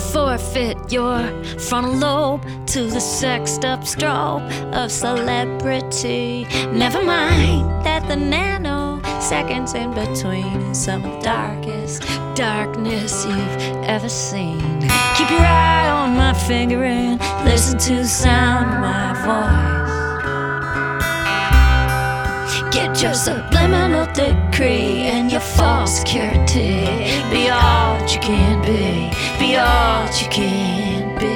fit your frontal lobe to the sexed up strobe of celebrity. Never mind that the nanoseconds in between is some of the darkest darkness you've ever seen. Keep your eye on my finger and listen to the sound of my voice. Your subliminal decree and your false security. Be all that you can be. Be all that you can be.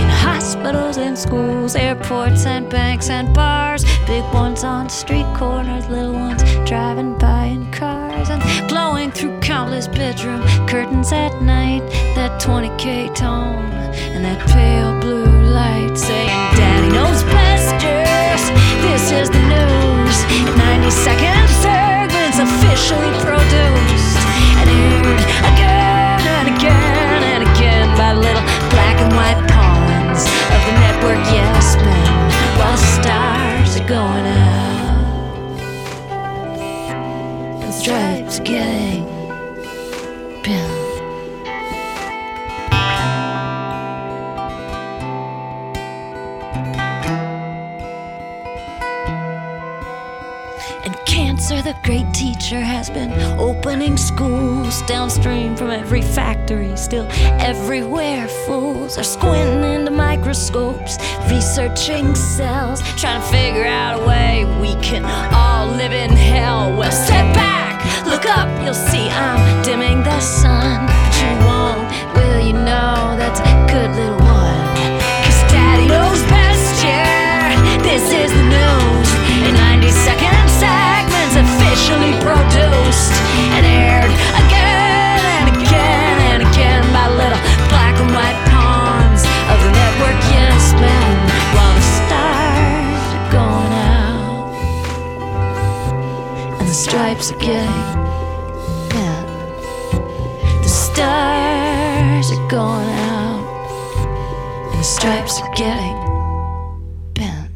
In hospitals and schools, airports and banks and bars. Bedroom curtains at night. That 20k tone and that pale blue light saying, Daddy knows best. And cancer, the great teacher, has been opening schools downstream from every factory. Still, everywhere, fools are squinting into microscopes, researching cells, trying to figure out a way we can all live in hell. Well, The stripes again. Yeah. The stars are going out, and the stripes are getting bent.